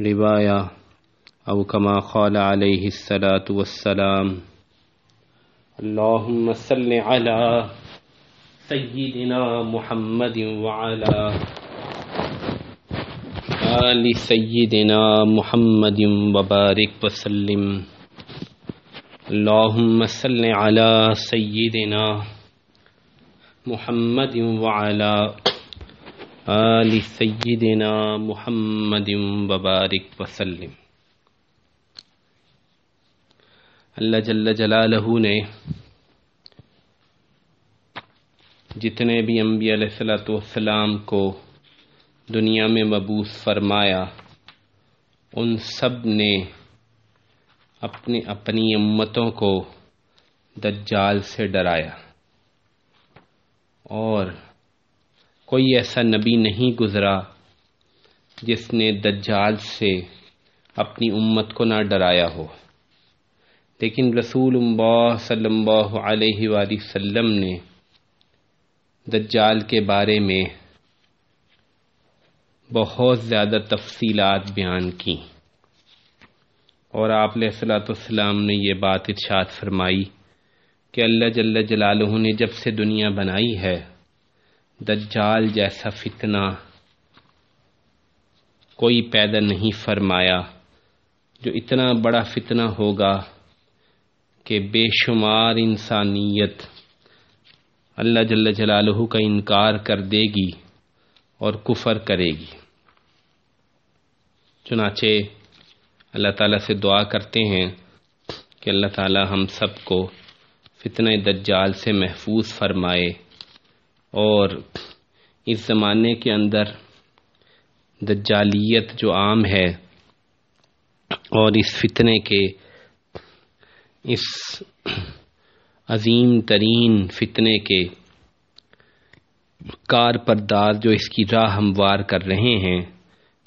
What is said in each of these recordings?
رواية أو كما قال عليه الصلاة والسلام. اللهم صل على سيدنا محمد وعلى آل سيدنا محمد وبارك وسلم. اللهم صل على سيدنا محمد وعلى آل سیدنا محمد وبارک وسلم۔ اللہ جل جلالہ نے جتنے بھی انبیاء علیہ السلاۃ والسلام کو دنیا میں مبوس فرمایا، ان سب نے اپنی اپنی امتوں کو دجال سے ڈرایا۔ اور کوئی ایسا نبی نہیں گزرا جس نے دجال سے اپنی امت کو نہ ڈرایا ہو۔ لیکن رسول اللہ صلی اللہ علیہ وآلہ وسلم نے دجال کے بارے میں بہت زیادہ تفصیلات بیان کی۔ اور آپ علیہ السلاۃ والسلام نے یہ بات ارشاد فرمائی کہ اللہ جل جلالہ نے جب سے دنیا بنائی ہے دجال جیسا فتنہ کوئی پیدا نہیں فرمایا، جو اتنا بڑا فتنہ ہوگا کہ بے شمار انسانیت اللہ جل جلالہ کا انکار کر دے گی اور کفر کرے گی۔ چنانچہ اللہ تعالیٰ سے دعا کرتے ہیں کہ اللہ تعالیٰ ہم سب کو فتنہ دجال سے محفوظ فرمائے۔ اور اس زمانے کے اندر دجالیت جو عام ہے اور اس فتنے کے اس عظیم ترین فتنے کے کار پردار جو اس کی راہ ہموار کر رہے ہیں،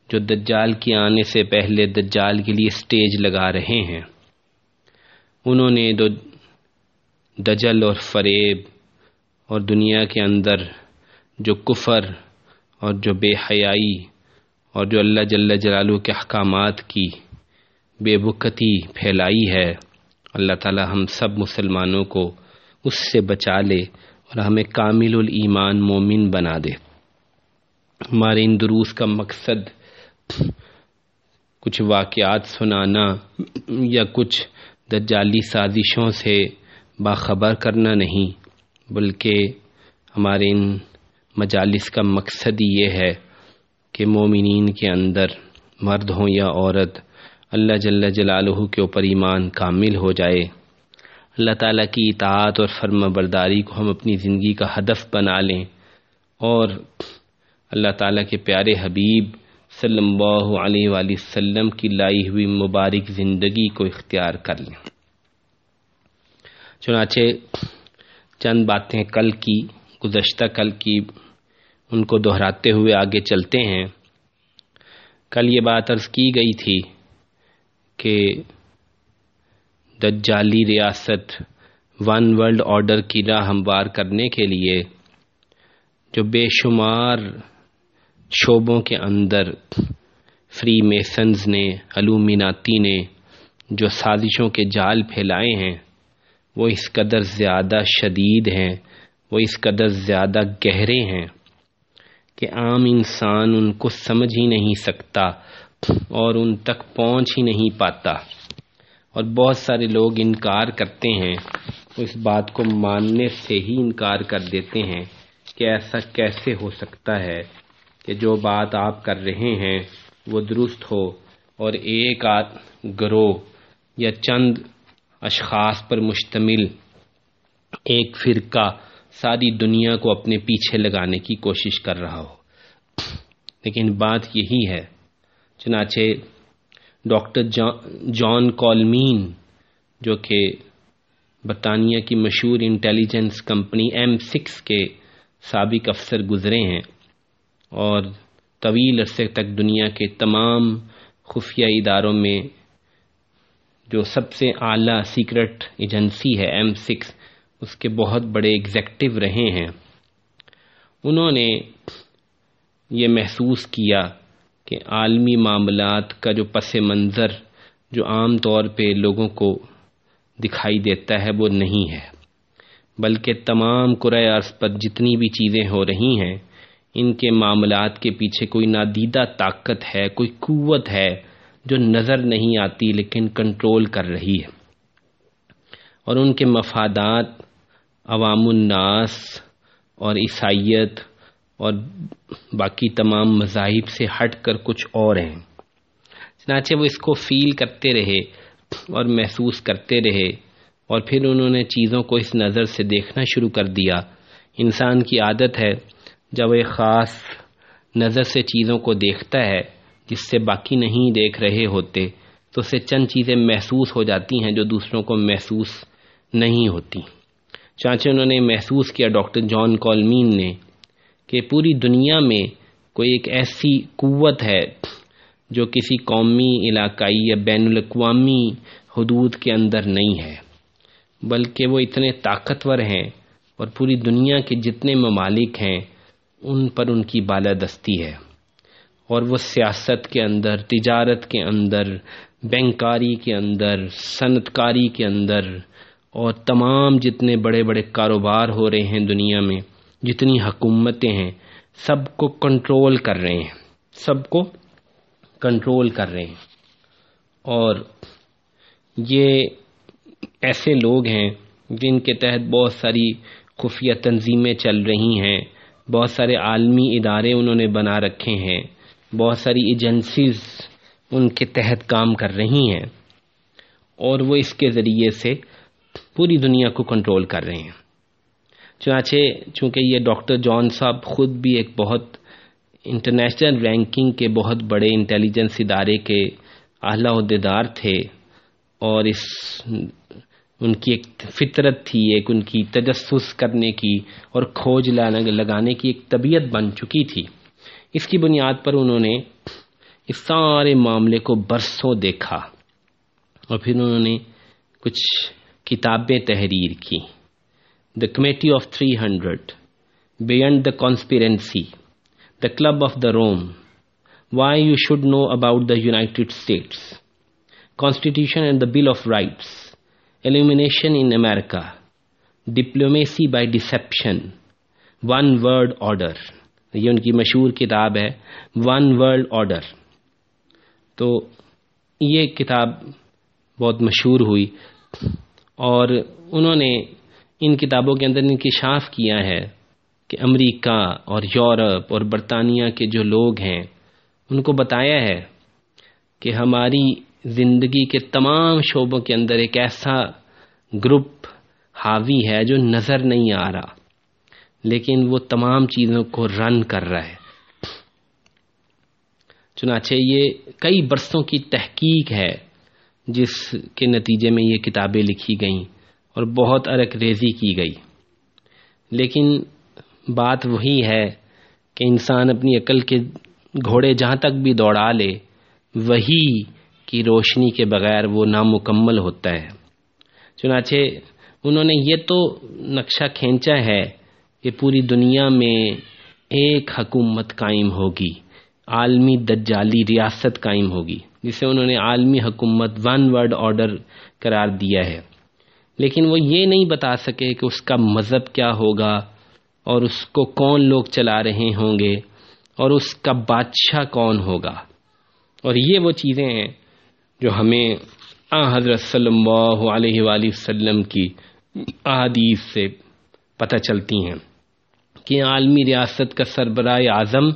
جو دجال کی آنے سے پہلے دجال کے لیے سٹیج لگا رہے ہیں۔ انہوں نے دو دجل اور فریب اور دنیا کے اندر جو کفر اور جو بے حیائی اور جو اللہ جل جلالہ کے احکامات کی بے بکتی پھیلائی ہے، اللہ تعالی ہم سب مسلمانوں کو اس سے بچا لے اور ہمیں کامل الایمان مومن بنا دے۔ ہمارے ان دروس کا مقصد کچھ واقعات سنانا یا کچھ دجالی سازشوں سے باخبر کرنا نہیں۔ بلکہ ہمارے ان مجالس کا مقصد یہ ہے کہ مومنین کے اندر مرد ہوں یا عورت، اللہ جل جلالہ کے اوپر ایمان کامل ہو جائے۔ اللہ تعالیٰ کی اطاعت اور فرم برداری کو ہم اپنی زندگی کا ہدف بنا لیں۔ اور اللہ تعالیٰ کے پیارے حبیب صلی اللہ علیہ وآلہ وسلم کی لائی ہوئی مبارک زندگی کو اختیار کر لیں۔ چنانچہ چند باتیں کل کی، گزشتہ کل کی، ان کو دہراتے ہوئے آگے چلتے ہیں۔ کل یہ بات عرض کی گئی تھی کہ دجالی ریاست ون ورلڈ آرڈر کی راہ ہموار کرنے کے لیے جو بے شمار شعبوں کے اندر فری میسنز نے علومیناتی نے جو سازشوں کے جال پھیلائے ہیں وہ اس قدر زیادہ شدید ہیں، وہ اس قدر زیادہ گہرے ہیں کہ عام انسان ان کو سمجھ ہی نہیں سکتا اور ان تک پہنچ ہی نہیں پاتا۔ اور بہت سارے لوگ انکار کرتے ہیں، وہ اس بات کو ماننے سے ہی انکار کر دیتے ہیں کہ ایسا کیسے ہو سکتا ہے کہ جو بات آپ کر رہے ہیں وہ درست ہو اور ایک آدھ گروہ یا چند اشخاص پر مشتمل ایک فرقہ ساری دنیا کو اپنے پیچھے لگانے کی کوشش کر رہا ہو۔ لیکن بات یہی ہے، چنانچہ ڈاکٹر جان کالمین، جو کہ برطانیہ کی مشہور انٹیلیجنس کمپنی ایم سکس کے سابق افسر گزرے ہیں اور طویل عرصے تک دنیا کے تمام خفیہ اداروں میں جو سب سے اعلیٰ سیکرٹ ایجنسی ہے ایم سکس، اس کے بہت بڑے ایگزیکٹو رہے ہیں۔ انہوں نے یہ محسوس کیا کہ عالمی معاملات کا جو پس منظر جو عام طور پہ لوگوں کو دکھائی دیتا ہے، وہ نہیں ہے۔ بلکہ تمام قرآ عرض پر جتنی بھی چیزیں ہو رہی ہیں، ان کے معاملات کے پیچھے کوئی نادیدہ طاقت ہے، کوئی قوت ہے۔ جو نظر نہیں آتی لیکن کنٹرول کر رہی ہے۔ اور ان کے مفادات عوام الناس اور عیسائیت اور باقی تمام مذاہب سے ہٹ کر کچھ اور ہیں۔ چنانچہ وہ اس کو فیل کرتے رہے اور محسوس کرتے رہے اور پھر انہوں نے چیزوں کو اس نظر سے دیکھنا شروع کر دیا۔ انسان کی عادت ہے جب ایک خاص نظر سے چیزوں کو دیکھتا ہے جس سے باقی نہیں دیکھ رہے ہوتے، تو اسے چند چیزیں محسوس ہو جاتی ہیں جو دوسروں کو محسوس نہیں ہوتی۔ چانچہ انہوں نے محسوس کیا ڈاکٹر جان کالمین نے کہ پوری دنیا میں کوئی ایک ایسی قوت ہے جو کسی قومی، علاقائی یا بین الاقوامی حدود کے اندر نہیں ہے، بلکہ وہ اتنے طاقتور ہیں اور پوری دنیا کے جتنے ممالک ہیں، ان پر ان کی بالادستی ہے۔ اور وہ سیاست کے اندر، تجارت کے اندر، بینکاری کے اندر صنعت کاری کے اندر، اور تمام جتنے بڑے بڑے کاروبار ہو رہے ہیں دنیا میں، جتنی حکومتیں ہیں، سب کو کنٹرول کر رہے ہیں۔ سب کو کنٹرول کر رہے ہیں۔ اور یہ ایسے لوگ ہیں جن کے تحت بہت ساری خفیہ تنظیمیں چل رہی ہیں، بہت سارے عالمی ادارے انہوں نے بنا رکھے ہیں۔ بہت ساری ایجنسیز ان کے تحت کام کر رہی ہیں اور وہ اس کے ذریعے سے پوری دنیا کو کنٹرول کر رہے ہیں۔ چنانچہ چونکہ یہ ڈاکٹر جان صاحب خود بھی ایک بہت انٹرنیشنل رینکنگ کے بہت بڑے انٹیلیجنس ادارے کے اعلیٰ عہدیدار تھے اور اس ان کی ایک فطرت تھی، ایک ان کی تجسس کرنے کی اور کھوج لگانے کی ایک طبیعت بن چکی تھی۔ اس کی بنیاد پر انہوں نے اس سارے معاملے کو برسوں دیکھا اور پھر انہوں نے کچھ کتابیں تحریر کی۔ The committee of three hundred beyond the conspiracy the club of the Rome why you should know about the United States constitution and the bill of rights elimination in America diplomacy by deception one world order یہ ان کی مشہور کتاب ہے one world order تو یہ کتاب بہت مشہور ہوئی اور انہوں نے ان کتابوں کے اندر انکشاف کیا ہے کہ امریکہ اور یورپ اور برطانیہ کے جو لوگ ہیں، ان کو بتایا ہے کہ ہماری زندگی کے تمام شعبوں کے اندر ایک ایسا گروپ حاوی ہے جو نظر نہیں آ رہا۔ لیکن وہ تمام چیزوں کو رن کر رہا ہے۔ چنانچہ یہ کئی برسوں کی تحقیق ہے جس کے نتیجے میں یہ کتابیں لکھی گئیں اور بہت ارک ریزی کی گئی۔ لیکن بات وہی ہے کہ انسان اپنی عقل کے گھوڑے جہاں تک بھی دوڑا لے، وہی کی روشنی کے بغیر وہ نامکمل ہوتا ہے۔ چنانچہ انہوں نے یہ تو نقشہ کھینچا ہے کہ پوری دنیا میں ایک حکومت قائم ہوگی، عالمی دجالی ریاست قائم ہوگی، جسے انہوں نے عالمی حکومت ون ورڈ آرڈر قرار دیا ہے۔ لیکن وہ یہ نہیں بتا سکے کہ اس کا مذہب کیا ہوگا اور اس کو کون لوگ چلا رہے ہوں گے اور اس کا بادشاہ کون ہوگا۔ اور یہ وہ چیزیں ہیں جو ہمیں آ حضرت صلی اللہ علیہ وآلہ وسلم کی احادیث سے پتہ چلتی ہیں۔ کہ عالمی ریاست کا سربراہ اعظم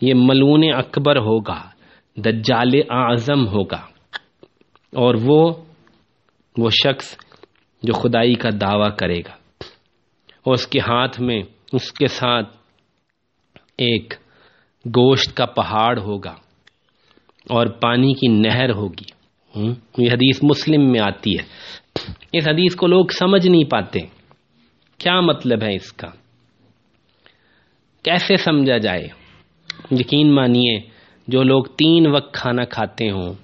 یہ ملون اکبر ہوگا، دجال اعظم ہوگا۔ اور وہ وہ شخص جو خدائی کا دعویٰ کرے گا۔ اور اس کے ہاتھ میں، اس کے ساتھ ایک گوشت کا پہاڑ ہوگا اور پانی کی نہر ہوگی۔ یہ حدیث مسلم میں آتی ہے۔ اس حدیث کو لوگ سمجھ نہیں پاتے۔ کیا مطلب ہے اس کا؟ کیسے سمجھا جائے؟ یقین مانیے جو لوگ تین وقت کھانا کھاتے ہوں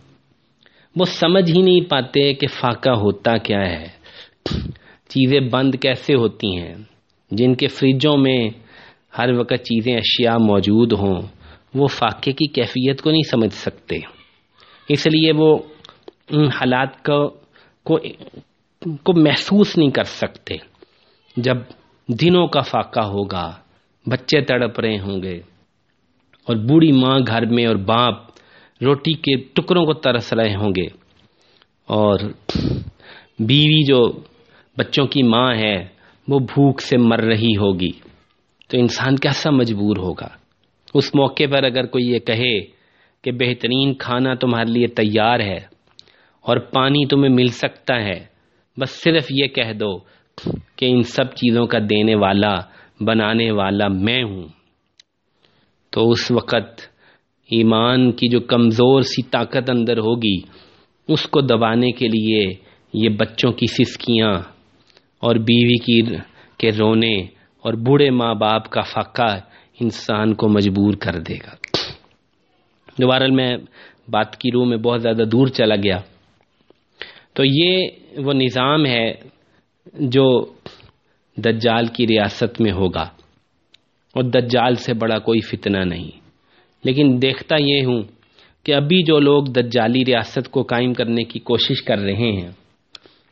وہ سمجھ ہی نہیں پاتے کہ فاقہ ہوتا کیا ہے۔ چیزیں بند کیسے ہوتی ہیں؟ جن کے فریجوں میں ہر وقت چیزیں اشیاء موجود ہوں وہ فاقے کی کیفیت کو نہیں سمجھ سکتے۔ اس لیے وہ ان حالات کو کو, کو محسوس نہیں کر سکتے۔ جب دنوں کا فاقہ ہوگا بچے تڑپ رہے ہوں گے۔ اور بوڑھی ماں گھر میں اور باپ روٹی کے ٹکڑوں کو ترس رہے ہوں گے۔ اور بیوی جو بچوں کی ماں ہے، وہ بھوک سے مر رہی ہوگی۔ تو انسان کیسا مجبور ہوگا؟ اس موقع پر اگر کوئی یہ کہے کہ بہترین کھانا تمہارے لیے تیار ہے اور پانی تمہیں مل سکتا ہے، بس صرف یہ کہہ دو کہ ان سب چیزوں کا دینے والا بنانے والا میں ہوں۔ تو اس وقت ایمان کی جو کمزور سی طاقت اندر ہوگی، اس کو دبانے کے لیے یہ بچوں کی سسکیاں اور بیوی کی کے رونے اور بوڑھے ماں باپ کا فقہ انسان کو مجبور کر دے گا۔ دوبارہ میں بات کی روح میں بہت زیادہ دور چلا گیا۔ تو یہ وہ نظام ہے جو دجال کی ریاست میں ہوگا۔ اور دجال سے بڑا کوئی فتنہ نہیں۔ لیکن دیکھتا یہ ہوں کہ ابھی جو لوگ دجالی ریاست کو قائم کرنے کی کوشش کر رہے ہیں،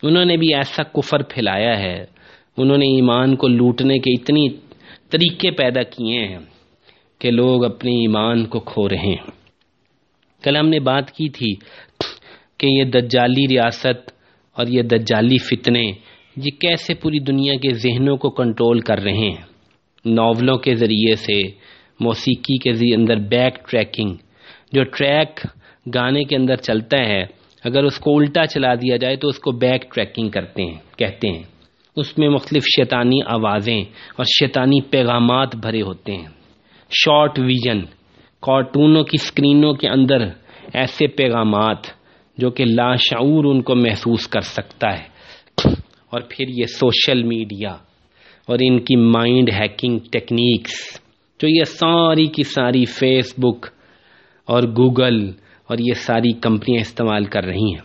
انہوں نے بھی ایسا کفر پھیلایا ہے۔ انہوں نے ایمان کو لوٹنے کے اتنی طریقے پیدا کیے ہیں کہ لوگ اپنے ایمان کو کھو رہے ہیں۔ کل ہم نے بات کی تھی کہ یہ دجالی ریاست اور یہ دجالی فتنے یہ کیسے پوری دنیا کے ذہنوں کو کنٹرول کر رہے ہیں؟ ناولوں کے ذریعے سے، موسیقی کے اندر بیک ٹریکنگ، جو ٹریک گانے کے اندر چلتا ہے، اگر اس کو الٹا چلا دیا جائے تو اس کو بیک ٹریکنگ کرتے ہیں، کہتے ہیں۔ اس میں مختلف شیطانی آوازیں اور شیطانی پیغامات بھرے ہوتے ہیں۔ شارٹ ویژن، کارٹونوں کی اسکرینوں کے اندر ایسے پیغامات جو کہ لاشعور ان کو محسوس کر سکتا ہے۔ اور پھر یہ سوشل میڈیا اور ان کی مائنڈ ہیکنگ ٹیکنیکس جو یہ ساری کی ساری فیس بک اور گوگل اور یہ ساری کمپنیاں استعمال کر رہی ہیں۔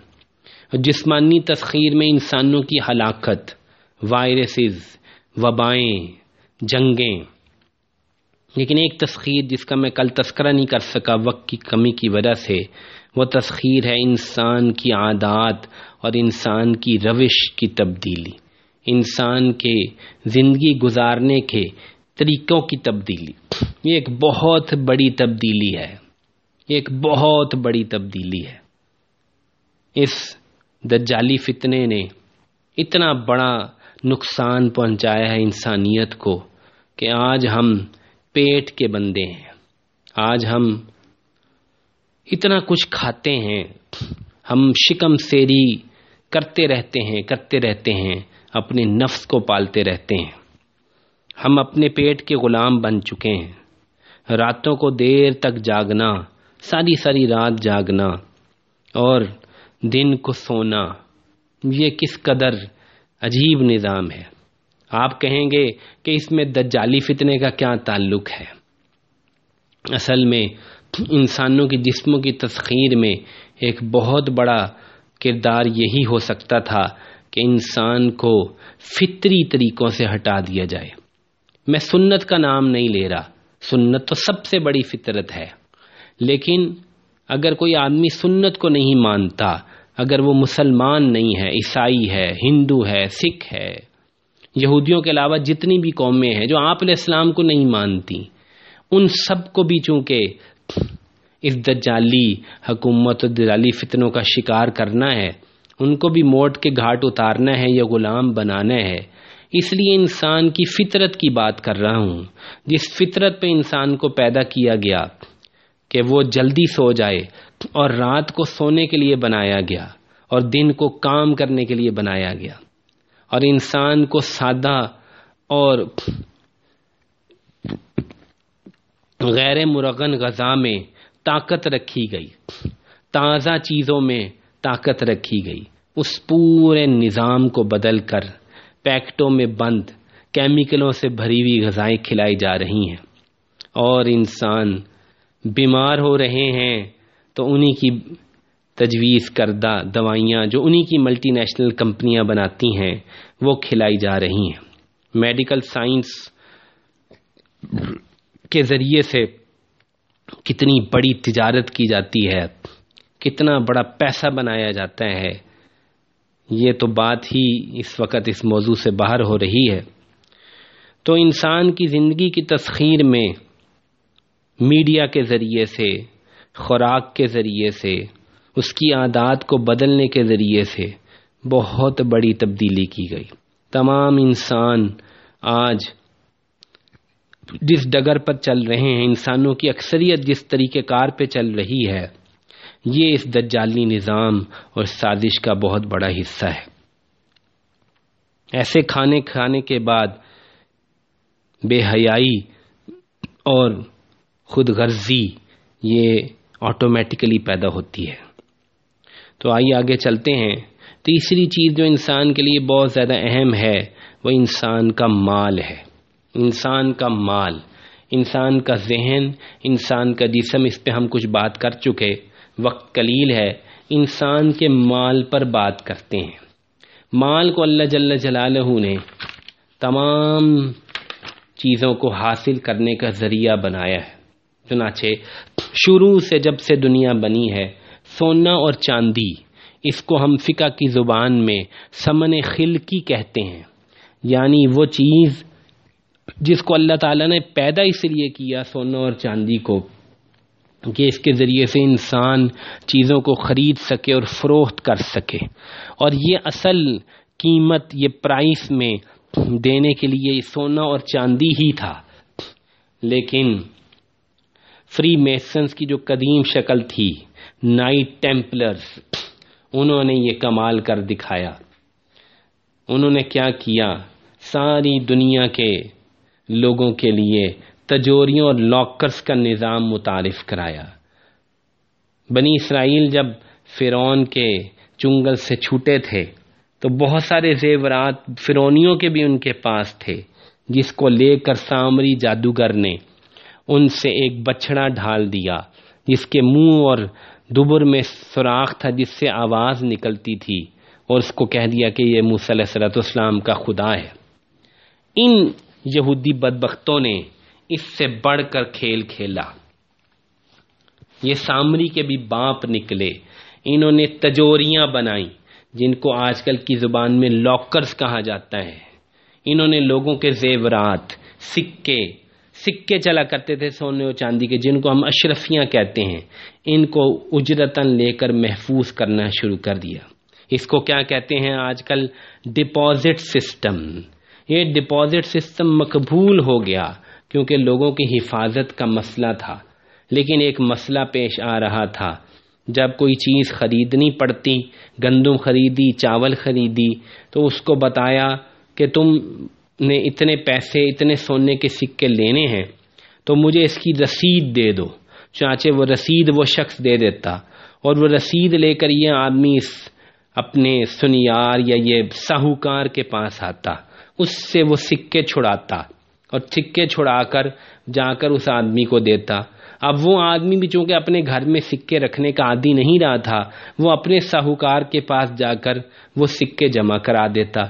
اور جسمانی تسخیر میں انسانوں کی ہلاکت، وائرسز، وبائیں، جنگیں لیکن ایک تسخیر جس کا میں کل تذکرہ نہیں کر سکا وقت کی کمی کی وجہ سے، وہ تسخیر ہے انسان کی عادات اور انسان کی روش کی تبدیلی، انسان کے زندگی گزارنے کے طریقوں کی تبدیلی۔ یہ ایک بہت بڑی تبدیلی ہے۔ یہ ایک بہت بڑی تبدیلی ہے۔ اس دجالی فتنے نے اتنا بڑا نقصان پہنچایا ہے انسانیت کو کہ آج ہم پیٹ کے بندے ہیں۔ آج ہم اتنا کچھ کھاتے ہیں۔ ہم شکم سیری کرتے رہتے ہیں، کرتے رہتے ہیں، اپنے نفس کو پالتے رہتے ہیں۔ ہم اپنے پیٹ کے غلام بن چکے ہیں۔ راتوں کو دیر تک جاگنا، ساری ساری رات جاگنا اور دن کو سونا، یہ کس قدر عجیب نظام ہے۔ آپ کہیں گے کہ اس میں دجالی فتنے کا کیا تعلق ہے؟ اصل میں انسانوں کے جسموں کی تسخیر میں ایک بہت بڑا کردار یہی ہو سکتا تھا کہ انسان کو فطری طریقوں سے ہٹا دیا جائے۔ میں سنت کا نام نہیں لے رہا۔ سنت تو سب سے بڑی فطرت ہے۔ لیکن اگر کوئی آدمی سنت کو نہیں مانتا، اگر وہ مسلمان نہیں ہے، عیسائی ہے، ہندو ہے، سکھ ہے یہودیوں کے علاوہ جتنی بھی قومیں ہیں جو آپ علیہ السلام کو نہیں مانتی، ان سب کو بھی چونکہ اس دجالی، حکومت و دلالی فتنوں کا شکار کرنا ہے، ان کو بھی موٹ کے گھاٹ اتارنا ہے یا غلام بنانا ہے۔ اس لیے انسان کی فطرت کی بات کر رہا ہوں۔ جس فطرت پہ انسان کو پیدا کیا گیا، کہ وہ جلدی سو جائے اور رات کو سونے کے لیے بنایا گیا اور دن کو کام کرنے کے لیے بنایا گیا۔ اور انسان کو سادہ اور غیر مرغن غذا میں طاقت رکھی گئی۔ تازہ چیزوں میں طاقت رکھی گئی۔ اس پورے نظام کو بدل کر پیکٹوں میں بند، کیمیکلوں سے بھری ہوئی غذائیں کھلائی جا رہی ہیں۔ اور انسان بیمار ہو رہے ہیں تو انہی کی تجویز کردہ دوائیاں جو انہی کی ملٹی نیشنل کمپنیاں بناتی ہیں، وہ کھلائی جا رہی ہیں۔ میڈیکل سائنس کے ذریعے سے کتنی بڑی تجارت کی جاتی ہے، کتنا بڑا پیسہ بنایا جاتا ہے، یہ تو بات ہی اس وقت اس موضوع سے باہر ہو رہی ہے۔ تو انسان کی زندگی کی تسخیر میں میڈیا کے ذریعے سے، خوراک کے ذریعے سے اس کی عادات کو بدلنے کے ذریعے سے بہت بڑی تبدیلی کی گئی۔ تمام انسان آج جس ڈگر پر چل رہے ہیں، انسانوں کی اکثریت جس طریقہ کار پہ چل رہی ہے، یہ اس دجالی نظام اور سازش کا بہت بڑا حصہ ہے۔ ایسے کھانے کھانے کے بعد بے حیائی اور خود غرضی یہ آٹومیٹیکلی پیدا ہوتی ہے۔ تو آئیے آگے چلتے ہیں۔ تیسری چیز جو انسان کے لیے بہت زیادہ اہم ہے، وہ انسان کا مال ہے۔ انسان کا مال، انسان کا ذہن، انسان کا جسم، اس پہ ہم کچھ بات کر چکے۔ وقت قلیل ہے، انسان کے مال پر بات کرتے ہیں۔ مال کو اللہ جل جلالہ نے تمام چیزوں کو حاصل کرنے کا ذریعہ بنایا ہے۔ چنانچہ، شروع سے جب سے دنیا بنی ہے سونا اور چاندی، اس کو ہم فقہ کی زبان میں سمن خلقی کہتے ہیں۔ یعنی وہ چیز جس کو اللہ تعالیٰ نے پیدا اس لیے کیا سونا اور چاندی کو، کہ اس کے ذریعے سے انسان چیزوں کو خرید سکے اور فروخت کر سکے۔ اور یہ اصل قیمت، یہ پرائس میں دینے کے لیے سونا اور چاندی ہی تھا۔ لیکن فری میسنس کی جو قدیم شکل تھی نائٹ ٹیمپلرز، انہوں نے یہ کمال کر دکھایا۔ انہوں نے کیا کیا؟ ساری دنیا کے لوگوں کے لیے تجوریوں اور لاکرز کا نظام متعارف کرایا۔ بنی اسرائیل جب فرعون کے چنگل سے چھوٹے تھے، تو بہت سارے زیورات فرونیوں کے بھی ان کے پاس تھے، جس کو لے کر سامری جادوگر نے ان سے ایک بچڑا ڈھال دیا، جس کے منہ اور دبر میں سوراخ تھا جس سے آواز نکلتی تھی اور اس کو کہہ دیا کہ یہ علیہ صلاحت اسلام کا خدا ہے۔ ان یہودی بدبختوں نے اس سے بڑھ کر کھیل کھیلا۔ یہ سامری کے بھی باپ نکلے۔ انہوں نے تجوریاں بنائی جن کو آج کل کی زبان میں لاکرز کہا جاتا ہے۔ انہوں نے لوگوں کے زیورات، سکے سکے چلا کرتے تھے سونے اور چاندی کے، جن کو ہم اشرفیاں کہتے ہیں۔ ان کو اجرتن لے کر محفوظ کرنا شروع کر دیا۔ اس کو کیا کہتے ہیں آج کل؟ Deposit system. یہ ڈپازٹ سسٹم مقبول ہو گیا کیونکہ لوگوں کی حفاظت کا مسئلہ تھا۔ لیکن ایک مسئلہ پیش آ رہا تھا۔ جب کوئی چیز خریدنی پڑتی، گندم خریدی، چاول خریدی، تو اس کو بتایا کہ تم نے اتنے پیسے، اتنے سونے کے سکے لینے ہیں، تو مجھے اس کی رسید دے دو۔ چانچے وہ رسید وہ شخص دے دیتا۔ اور وہ رسید لے کر یہ آدمی اس اپنے سنیار یا یہ ساہوکار کے پاس آتا۔ اس سے وہ سکے چھڑاتا۔ اور سکے چھڑا کر جا کر اس آدمی کو دیتا۔ اب وہ آدمی بھی چونکہ اپنے گھر میں سکے رکھنے کا عادی نہیں رہا تھا، وہ اپنے ساہوکار کے پاس جا کر وہ سکے جمع کرا دیتا۔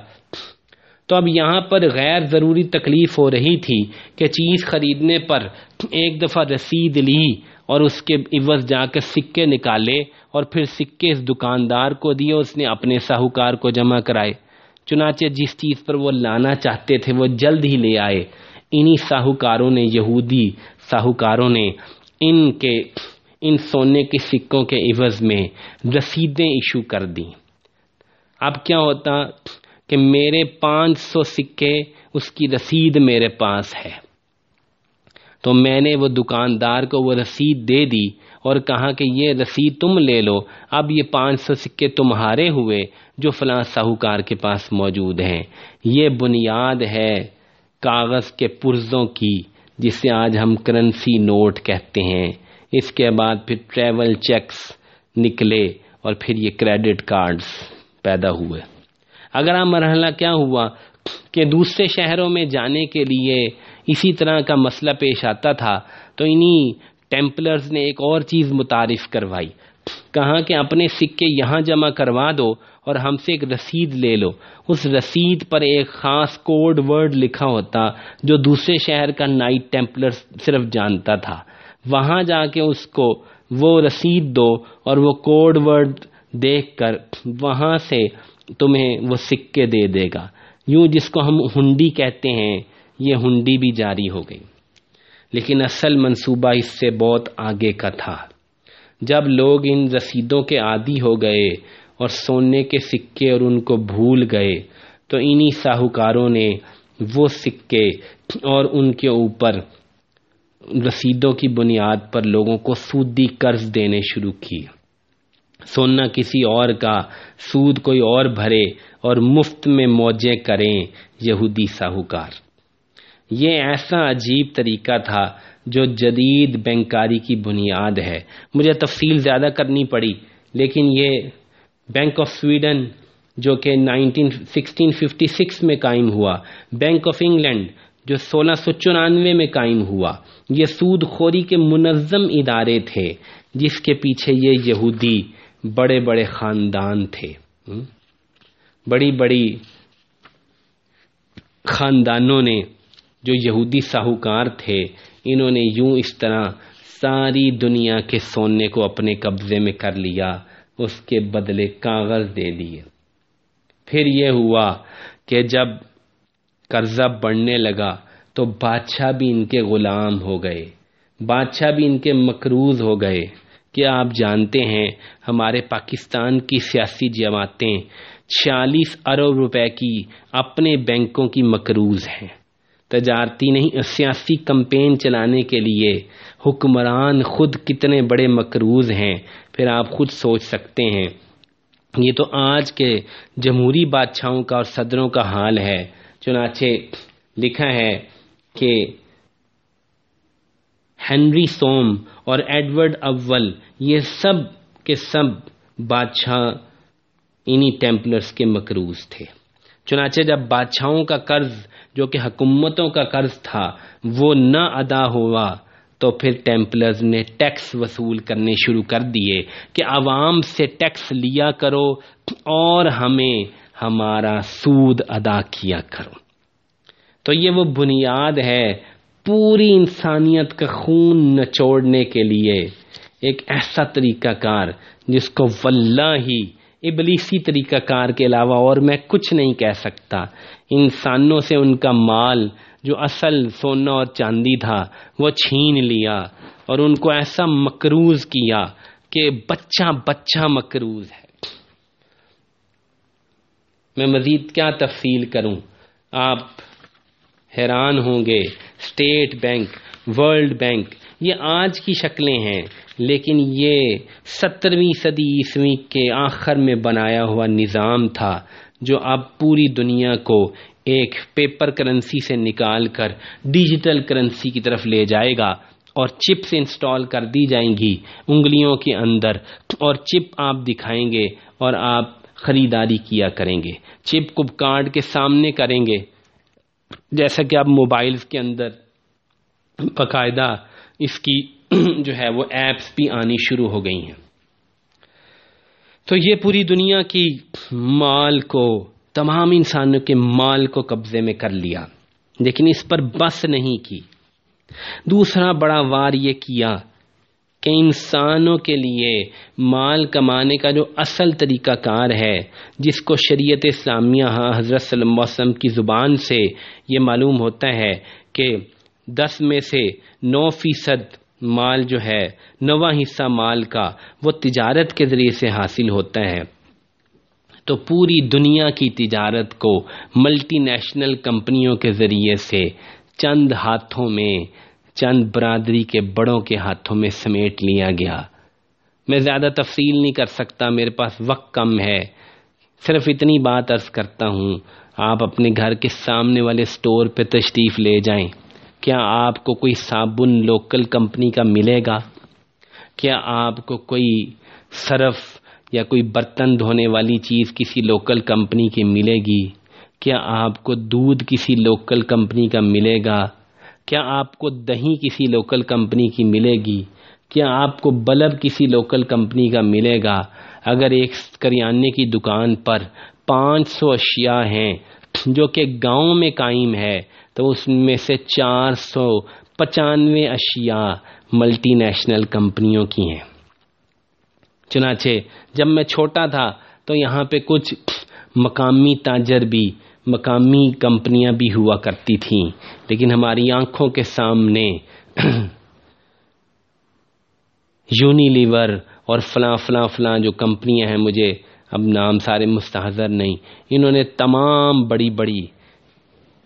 تو اب یہاں پر غیر ضروری تکلیف ہو رہی تھی کہ چیز خریدنے پر ایک دفعہ رسید لی اور اس کے عوض جا کر سکے نکالے اور پھر سکے اس دکاندار کو دیے، اس نے اپنے ساہوکار کو جمع کرائے۔ چنانچہ جس چیز پر وہ لانا چاہتے تھے، وہ جلد ہی لے آئے۔ انہی ساہوکاروں نے یہودی ساہوکاروں نے ان کے، ان سونے کے سکوں کے عوض میں رسیدیں ایشو کر دیں۔ اب کیا ہوتا؟ کہ میرے پانچ سو سکے اس کی رسید میرے پاس ہے۔ تو میں نے وہ دکاندار کو وہ رسید دے دی اور کہا کہ یہ رسید تم لے لو، اب یہ پانچ سو سکے تمہارے ہوئے جو فلاں ساہوکار کے پاس موجود ہیں۔ یہ بنیاد ہے کاغذ کے پرزوں کی، جسے آج ہم کرنسی نوٹ کہتے ہیں۔ اس کے بعد پھر ٹریول چیکس نکلے اور پھر یہ کریڈٹ کارڈز پیدا ہوئے۔ اگر مرحلہ کیا ہوا کہ دوسرے شہروں میں جانے کے لیے اسی طرح کا مسئلہ پیش آتا تھا، تو انہی ٹیمپلرز نے ایک اور چیز متعارف کروائی۔ کہا کہ اپنے سکے یہاں جمع کروا دو اور ہم سے ایک رسید لے لو۔ اس رسید پر ایک خاص کوڈ ورڈ لکھا ہوتا جو دوسرے شہر کا نائٹ ٹیمپلر صرف جانتا تھا۔ وہاں جا کے اس کو وہ رسید دو اور وہ کوڈ ورڈ دیکھ کر وہاں سے تمہیں وہ سکے دے دے گا۔ یوں جس کو ہم ہنڈی کہتے ہیں، یہ ہنڈی بھی جاری ہو گئی۔ لیکن اصل منصوبہ اس سے بہت آگے کا تھا۔ جب لوگ ان رسیدوں کے عادی ہو گئے اور سونے کے سکے اور ان کو بھول گئے، تو انہی ساہوکاروں نے وہ سکے اور ان کے اوپر رسیدوں کی بنیاد پر لوگوں کو سودی قرض دینے شروع کی سونا کسی اور کا، سود کوئی اور بھرے اور مفت میں موجیں کریں یہودی ساہوکار۔ یہ ایسا عجیب طریقہ تھا جو جدید بینکاری کی بنیاد ہے۔ مجھے تفصیل زیادہ کرنی پڑی، لیکن یہ بینک آف سویڈن جو کہ نائنٹین، سکسٹین ففٹی سکس میں قائم ہوا بینک آف انگلینڈ جو سولہ سو چورانوے میں قائم ہوا، یہ سود خوری کے منظم ادارے تھے، جس کے پیچھے یہ یہودی بڑے بڑے خاندان تھے۔ بڑی بڑی خاندانوں نے جو یہودی ساہوکار تھے، انہوں نے یوں اس طرح ساری دنیا کے سونے کو اپنے قبضے میں کر لیا، اس کے بدلے کاغذ دے دیے۔ پھر یہ ہوا کہ جب قرضہ بڑھنے لگا تو بادشاہ بھی ان کے غلام ہو گئے، بادشاہ بھی ان کے مقروض ہو گئے۔ کیا آپ جانتے ہیں ہمارے پاکستان کی سیاسی جماعتیں چھیالیس ارب روپے کی اپنے بینکوں کی مقروض ہیں؟ تجارتی نہیں، سیاسی کمپین چلانے کے لیے حکمران خود کتنے بڑے مقروض ہیں؟ پھر آپ خود سوچ سکتے ہیں۔ یہ تو آج کے جمہوری بادشاہوں کا اور صدروں کا حال ہے۔ چنانچہ لکھا ہے کہ ہنری سوم اور ایڈورڈ اول، یہ سب کے سب بادشاہ انہی ٹیمپلرز کے مقروض تھے۔ چنانچہ جب بادشاہوں کا قرض، جو کہ حکومتوں کا قرض تھا، وہ نہ ادا ہوا، تو پھر ٹیمپلرز نے ٹیکس وصول کرنے شروع کر دیے کہ عوام سے ٹیکس لیا کرو اور ہمیں ہمارا سود ادا کیا کرو۔ تو یہ وہ بنیاد ہے پوری انسانیت کا خون نچوڑنے کے لیے ایک ایسا طریقہ کار جس کو واللہ ہی ابلیسی طریقہ کار کے علاوہ اور میں کچھ نہیں کہہ سکتا۔ انسانوں سے ان کا مال جو اصل سونا اور چاندی تھا وہ چھین لیا اور ان کو ایسا مقروض کیا کہ بچہ بچہ مقروض ہے۔ میں مزید کیا تفصیل کروں؟ آپ حیران ہوں گے۔ اسٹیٹ بینک ورلڈ بینک یہ آج کی شکلیں ہیں، لیکن یہ سترویں صدی عیسوی کے آخر میں بنایا ہوا نظام تھا، جو اب پوری دنیا کو ایک پیپر کرنسی سے نکال کر ڈیجیٹل کرنسی کی طرف لے جائے گا اور چپس انسٹال کر دی جائیں گی۔ انگلیوں کے اندر اور چپ آپ دکھائیں گے اور آپ خریداری کیا کریں گے۔ چپ کو کارڈ کے سامنے کریں گے۔ جیسا کہ آپ موبائلز کے اندر باقاعدہ اس کی جو ہے وہ ایپس بھی آنی شروع ہو گئی ہیں۔ تو یہ پوری دنیا کی مال کو، تمام انسانوں کے مال کو قبضے میں کر لیا، لیکن اس پر بس نہیں کی۔ دوسرا بڑا وار یہ کیا کہ انسانوں کے لیے مال کمانے کا جو اصل طریقہ کار ہے، جس کو شریعت اسلامیہ ہاں حضرت صلی اللہ علیہ وسلم کی زبان سے یہ معلوم ہوتا ہے کہ دس میں سے نو فیصد مال جو ہے، نواں حصہ مال کا وہ تجارت کے ذریعے سے حاصل ہوتا ہے۔ تو پوری دنیا کی تجارت کو ملٹی نیشنل کمپنیوں کے ذریعے سے چند ہاتھوں میں چند برادری کے بڑوں کے ہاتھوں میں سمیٹ لیا گیا۔ میں زیادہ تفصیل نہیں کر سکتا، میرے پاس وقت کم ہے۔ صرف اتنی بات عرض کرتا ہوں، آپ اپنے گھر کے سامنے والے سٹور پہ تشریف لے جائیں۔ کیا آپ کو کوئی صابن لوکل کمپنی کا ملے گا؟ کیا آپ کو کوئی صرف یا کوئی برتن دھونے والی چیز کسی لوکل کمپنی کی ملے گی؟ کیا آپ کو دودھ کسی لوکل کمپنی کا ملے گا؟ کیا آپ کو دہی کسی لوکل کمپنی کی ملے گی؟ کیا آپ کو بلب کسی لوکل کمپنی کا ملے گا؟ اگر ایک کریانے کی دکان پر پانچ سو اشیاء ہیں، جو کہ گاؤں میں قائم ہے، تو اس میں سے چار سو پچانوے اشیاء ملٹی نیشنل کمپنیوں کی ہیں۔ چنانچہ، جب میں چھوٹا تھا، تو یہاں پہ کچھ مقامی تاجر بھی مقامی کمپنیاں بھی ہوا کرتی تھیں، لیکن ہماری آنکھوں کے سامنے یونی لیور اور فلاں فلاں فلاں جو کمپنیاں ہیں، مجھے اب نام سارے مستحضر نہیں۔ انہوں نے تمام بڑی بڑی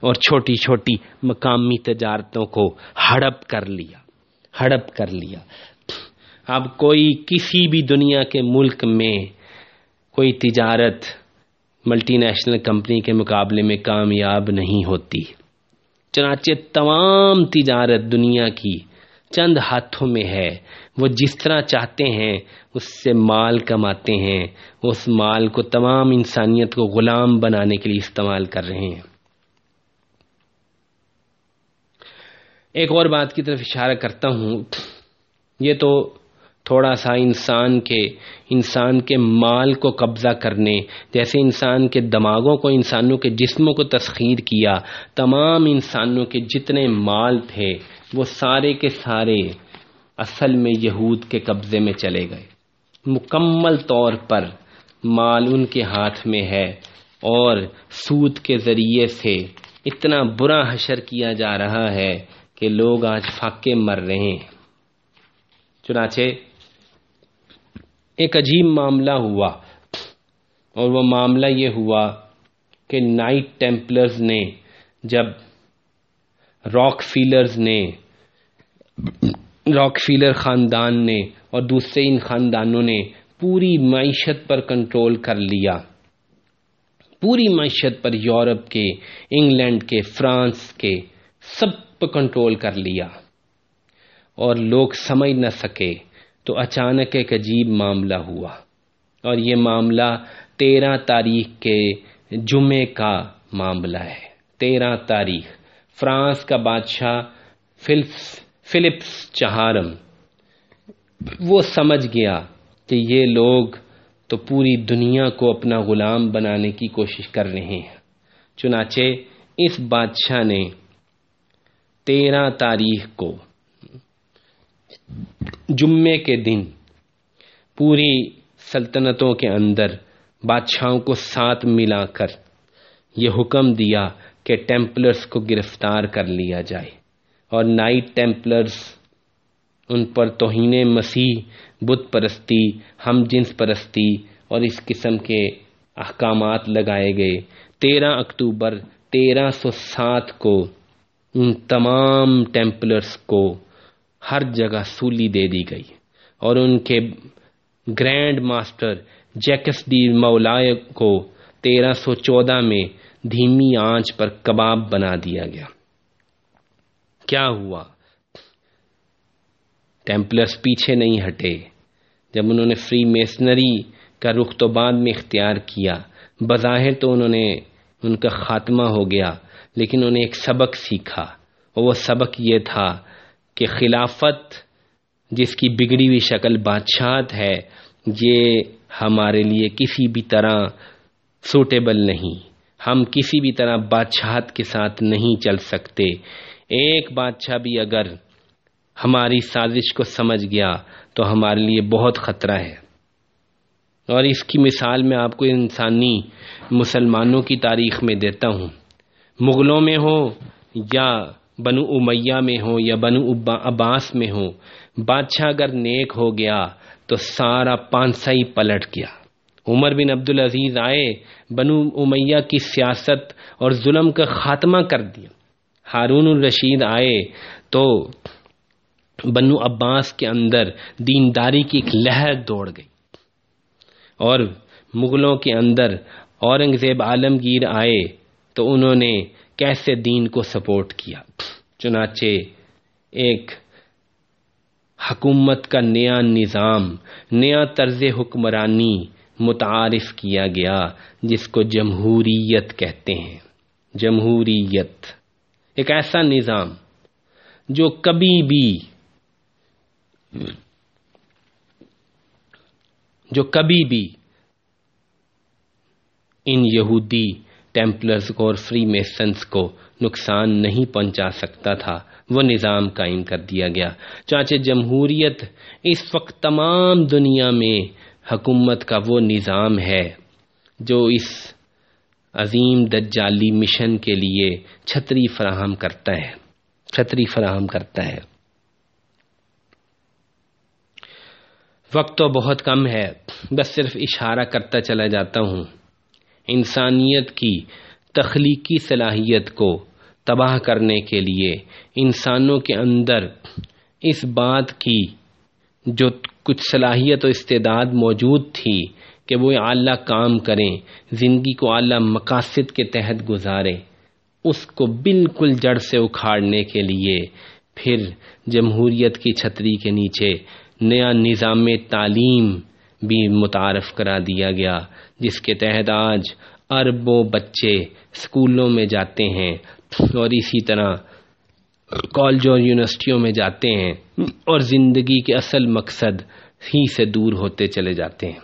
اور چھوٹی چھوٹی مقامی تجارتوں کو ہڑپ کر لیا، ہڑپ کر لیا۔ اب کوئی کسی بھی دنیا کے ملک میں کوئی تجارت ملٹی نیشنل کمپنی کے مقابلے میں کامیاب نہیں ہوتی۔ چنانچہ تمام تجارت دنیا کی چند ہاتھوں میں ہے۔ وہ جس طرح چاہتے ہیں، اس سے مال کماتے ہیں۔ اس مال کو تمام انسانیت کو غلام بنانے کے لیے استعمال کر رہے ہیں۔ ایک اور بات کی طرف اشارہ کرتا ہوں۔ یہ تو تھوڑا سا انسان کے انسان کے مال کو قبضہ کرنے، جیسے انسان کے دماغوں کو، انسانوں کے جسموں کو تسخیر کیا، تمام انسانوں کے جتنے مال تھے، وہ سارے کے سارے اصل میں یہود کے قبضے میں چلے گئے۔ مکمل طور پر مال ان کے ہاتھ میں ہے اور سود کے ذریعے سے اتنا برا حشر کیا جا رہا ہے کہ لوگ آج فاقے مر رہے ہیں۔ چنانچہ ایک عجیب معاملہ ہوا۔ اور وہ معاملہ یہ ہوا کہ نائٹ ٹیمپلرز نے، جب راک فیلرز نے، راک فیلر خاندان نے اور دوسرے ان خاندانوں نے پوری معیشت پر کنٹرول کر لیا۔ پوری معیشت پر یورپ کے، انگلینڈ کے، فرانس کے سب پر کنٹرول کر لیا۔ اور لوگ سمجھ نہ سکے۔ تو اچانک ایک عجیب معاملہ ہوا اور یہ معاملہ تیرہ تاریخ کے جمعے کا معاملہ ہے۔ تیرہ تاریخ، فرانس کا بادشاہ فلپس چہارم۔ وہ سمجھ گیا کہ یہ لوگ تو پوری دنیا کو اپنا غلام بنانے کی کوشش کر رہے ہیں۔ چنانچہ اس بادشاہ نے تیرہ تاریخ کو جمعے کے دن پوری سلطنتوں کے اندر بادشاہوں کو ساتھ ملا کر یہ حکم دیا کہ ٹیمپلرز کو گرفتار کر لیا جائے اور نائٹ ٹیمپلرز ان پر توہین مسیح، بت پرستی، ہم جنس پرستی اور اس قسم کے احکامات لگائے گئے۔ تیرہ اکتوبر تیرہ سو سات کو ان تمام ٹیمپلرز کو ہر جگہ سولی دے دی گئی اور ان کے grand master Jacques de Molay کو تیرہ سو چودہ میں دھیمی آنچ پر کباب بنا دیا گیا۔ کیا ہوا؟ ٹیمپلرز پیچھے نہیں ہٹے۔ جب انہوں نے فری میسنری کا رخ تو بعد میں اختیار کیا، بظاہر تو انہوں نے ان کا خاتمہ ہو گیا، لیکن انہوں نے ایک سبق سیکھا اور وہ سبق یہ تھا کہ خلافت جس کی بگڑی ہوئی شکل بادشاہت ہے، یہ ہمارے لیے کسی بھی طرح سوٹیبل نہیں۔ ہم کسی بھی طرح بادشاہت کے ساتھ نہیں چل سکتے۔ ایک بادشاہ بھی اگر ہماری سازش کو سمجھ گیا تو ہمارے لیے بہت خطرہ ہے۔ اور اس کی مثال میں آپ کو انسانی مسلمانوں کی تاریخ میں دیتا ہوں۔ مغلوں میں ہو یا بنو امیہ میں ہو یا بنو عباس میں ہو بادشاہ اگر نیک ہو گیا تو سارا پانسا ہی پلٹ گیا۔ عمر بن عبد العزیز آئے، بنو امیہ کی سیاست اور ظلم کا خاتمہ کر دیا۔ ہارون الرشید آئے تو بنو عباس کے اندر دینداری کی ایک لہر دوڑ گئی۔ اور مغلوں کے اندر اورنگزیب عالمگیر آئے تو انہوں نے کیسے دین کو سپورٹ کیا۔ چنانچہ ایک حکومت کا نیا نظام، نیا طرز حکمرانی متعارف کیا گیا، جس کو جمہوریت کہتے ہیں۔ جمہوریت۔ ایک ایسا نظام جو کبھی بھی، جو کبھی بھی ان یہودی ٹیمپلرز کو اور فری میسنس کو نقصان نہیں پہنچا سکتا تھا، وہ نظام قائم کر دیا گیا۔ چانچہ جمہوریت اس وقت تمام دنیا میں حکومت کا وہ نظام ہے جو اس عظیم دجالی مشن کے لیے چھتری فراہم کرتا ہے۔ چھتری فراہم کرتا ہے۔ وقت تو بہت کم ہے، بس صرف اشارہ کرتا چلا جاتا ہوں۔ انسانیت کی تخلیقی صلاحیت کو تباہ کرنے کے لیے انسانوں کے اندر اس بات کی جو کچھ صلاحیت و استعداد موجود تھی کہ وہ اعلیٰ کام کریں، زندگی کو اعلیٰ مقاصد کے تحت گزاریں، اس کو بالکل جڑ سے اکھاڑنے کے لیے پھر جمہوریت کی چھتری کے نیچے نیا نظام تعلیم بھی متعارف کرا دیا گیا۔ جس کے تحت آج اربوں بچے اسکولوں میں جاتے ہیں اور اسی طرح کالج اور یونیورسٹیوں میں جاتے ہیں اور زندگی کے اصل مقصد ہی سے دور ہوتے چلے جاتے ہیں۔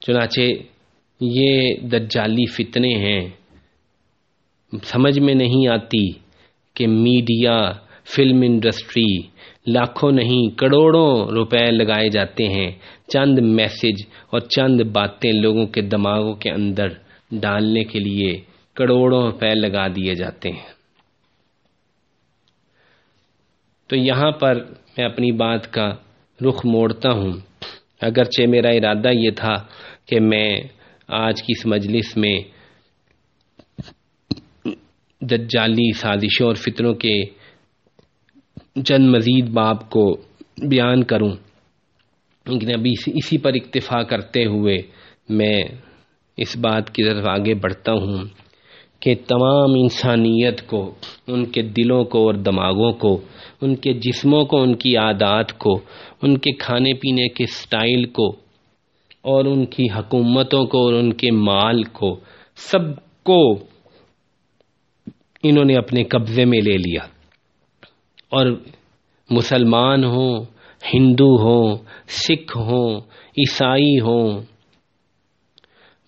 چنانچہ یہ دجالی فتنے ہیں۔ سمجھ میں نہیں آتی کہ میڈیا فلم انڈسٹری لاکھوں نہیں، کروڑوں روپے لگائے جاتے ہیں۔ چند میسج اور چند باتیں لوگوں کے دماغوں کے اندر ڈالنے کے لیے کروڑوں روپے لگا دیے جاتے ہیں۔ تو یہاں پر میں اپنی بات کا رخ موڑتا ہوں۔ اگرچہ میرا ارادہ یہ تھا کہ میں آج کی اس مجلس میں دجالی سازشوں اور فطروں کے چند مزید باب کو بیان کروں۔ لیکن ابھی اسی پر اکتفا کرتے ہوئے میں اس بات کی طرف آگے بڑھتا ہوں کہ تمام انسانیت کو، ان کے دلوں کو اور دماغوں کو، ان کے جسموں کو، ان کی عادات کو، ان کے کھانے پینے کے سٹائل کو، اور ان کی حکومتوں کو اور ان کے مال کو، سب کو انہوں نے اپنے قبضے میں لے لیا۔ اور مسلمان ہوں، ہندو ہوں، سکھ ہوں، عیسائی ہوں،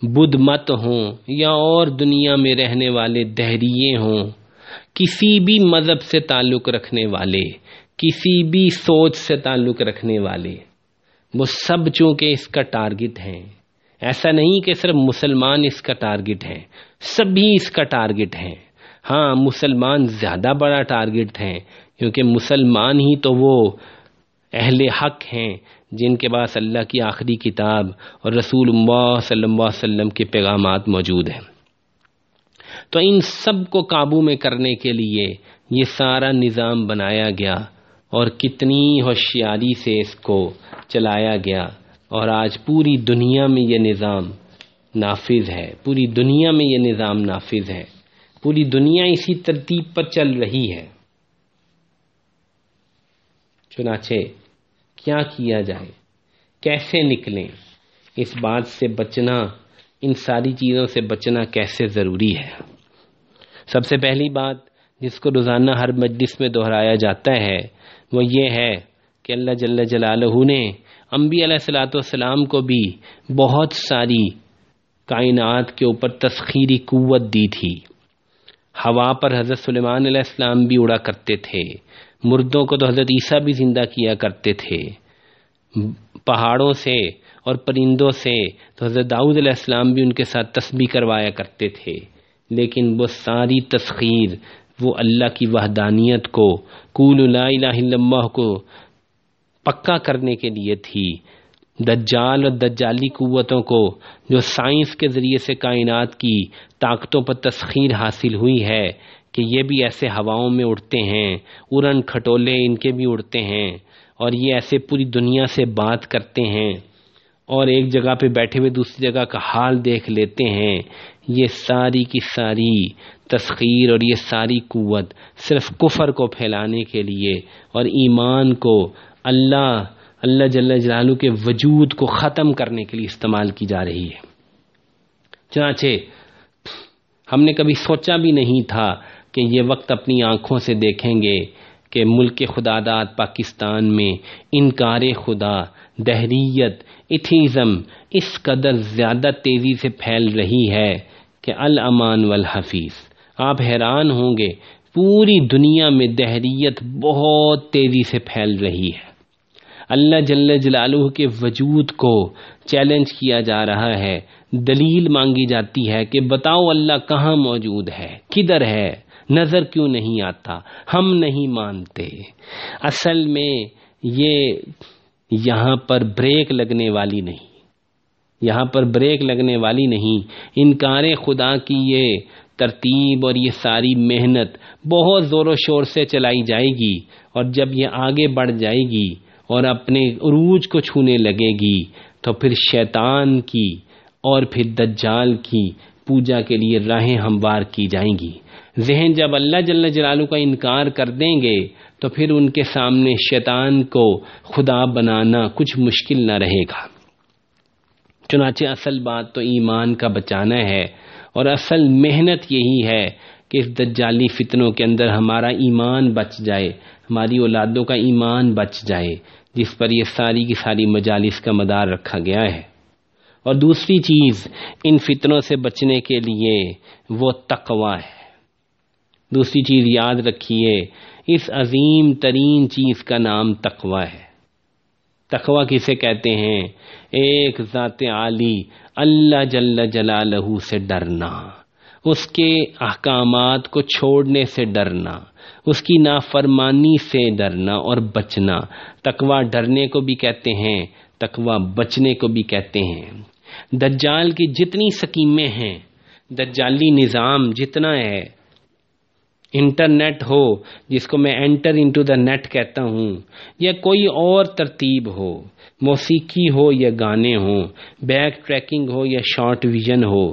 بدھ مت ہوں یا اور دنیا میں رہنے والے دہریے ہوں، کسی بھی مذہب سے تعلق رکھنے والے، کسی بھی سوچ سے تعلق رکھنے والے، وہ سب چونکہ اس کا ٹارگٹ ہیں۔ ایسا نہیں کہ صرف مسلمان اس کا ٹارگٹ ہیں سبھی اس کا ٹارگٹ ہیں۔ ہاں مسلمان زیادہ بڑا ٹارگٹ ہیں کیونکہ مسلمان ہی تو وہ اہل حق ہیں جن کے پاس اللہ کی آخری کتاب اور رسول اللہ صلی اللہ علیہ وسلم کے پیغامات موجود ہیں۔ تو ان سب کو قابو میں کرنے کے لیے یہ سارا نظام بنایا گیا اور کتنی ہوشیاری سے اس کو چلایا گیا اور آج پوری دنیا میں یہ نظام نافذ ہے۔ پوری دنیا میں یہ نظام نافذ ہے۔ پوری دنیا اسی ترتیب پر چل رہی ہے۔ چنانچہ کیا کیا جائے؟ کیسے نکلیں؟ اس بات سے بچنا، ان ساری چیزوں سے بچنا کیسے ضروری ہے؟ سب سے پہلی بات جس کو روزانہ ہر مجلس میں دہرایا جاتا ہے، وہ یہ ہے کہ اللہ جل جلالہ نے انبی علیہ السلاۃ والسلام کو بھی بہت ساری کائنات کے اوپر تسخیری قوت دی تھی۔ ہوا پر حضرت سلیمان علیہ السلام بھی اڑا کرتے تھے۔ مردوں کو تو حضرت عیسیٰ بھی زندہ کیا کرتے تھے۔ پہاڑوں سے اور پرندوں سے تو حضرت داؤد علیہ السلام بھی ان کے ساتھ تسبیح کروایا کرتے تھے۔ لیکن وہ ساری تسخیر، وہ اللہ کی وحدانیت کو کول لا الہ الا اللہ کو پکا کرنے کے لیے تھی۔ دجال اور دجالی قوتوں کو جو سائنس کے ذریعے سے کائنات کی طاقتوں پر تسخیر حاصل ہوئی ہے کہ یہ بھی ایسے ہواؤں میں اڑتے ہیں، ارن کھٹولے ان کے بھی اڑتے ہیں، اور یہ ایسے پوری دنیا سے بات کرتے ہیں۔ اور ایک جگہ پہ بیٹھے ہوئے دوسری جگہ کا حال دیکھ لیتے ہیں۔ یہ ساری کی ساری تسخیر اور یہ ساری قوت صرف کفر کو پھیلانے کے لیے اور ایمان کو اللہ اللہ جل جلالہ کے وجود کو ختم کرنے کے لیے استعمال کی جا رہی ہے۔ چنانچہ، ہم نے کبھی سوچا بھی نہیں تھا کہ یہ وقت اپنی آنکھوں سے دیکھیں گے کہ ملک خدا داد پاکستان میں انکار خدا، دہریت ایتھیزم اس قدر زیادہ تیزی سے پھیل رہی ہے کہ الامان والحفیظ۔ آپ حیران ہوں گے، پوری دنیا میں دہریت بہت تیزی سے پھیل رہی ہے۔ اللہ جل جلالہ کے وجود کو چیلنج کیا جا رہا ہے۔ دلیل مانگی جاتی ہے کہ بتاؤ اللہ کہاں موجود ہے، کدھر ہے؟ نظر کیوں نہیں آتا؟ ہم نہیں مانتے۔ اصل میں یہ یہاں پر بریک لگنے والی نہیں۔ یہاں پر بریک لگنے والی نہیں۔ انکار خدا کی یہ ترتیب اور یہ ساری محنت بہت زور و شور سے چلائی جائے گی اور جب یہ آگے بڑھ جائے گی اور اپنے عروج کو چھونے لگے گی تو پھر شیطان کی اور پھر دجال کی پوجا کے لیے راہیں ہموار کی جائیں گی۔ ذہن جب اللہ جل جلالو کا انکار کر دیں گے تو پھر ان کے سامنے شیطان کو خدا بنانا کچھ مشکل نہ رہے گا۔ چنانچہ اصل بات تو ایمان کا بچانا ہے اور اصل محنت یہی ہے کہ اس دجالی فتنوں کے اندر ہمارا ایمان بچ جائے، ہماری اولادوں کا ایمان بچ جائے، جس پر یہ ساری کی ساری مجالس کا مدار رکھا گیا ہے۔ اور دوسری چیز ان فتنوں سے بچنے کے لیے وہ تقوا ہے۔ دوسری چیز یاد رکھیے، اس عظیم ترین چیز کا نام تقوا ہے۔ تقوا کسے کہتے ہیں؟ ایک ذات عالی، اللہ جل جلالہ سے ڈرنا۔ اس کے احکامات کو چھوڑنے سے ڈرنا۔ اس کی نافرمانی سے ڈرنا اور بچنا۔ تقوا ڈرنے کو بھی کہتے ہیں تقوا بچنے کو بھی کہتے ہیں۔ دجال کی جتنی سکیمیں ہیں، دجالی نظام جتنا ہے انٹرنیٹ ہو، جس کو میں انٹر انٹو دا نیٹ کہتا ہوں، یا کوئی اور ترتیب ہو، موسیقی ہو یا گانے ہوں بیک ٹریکنگ ہو یا شارٹ ویژن ہو،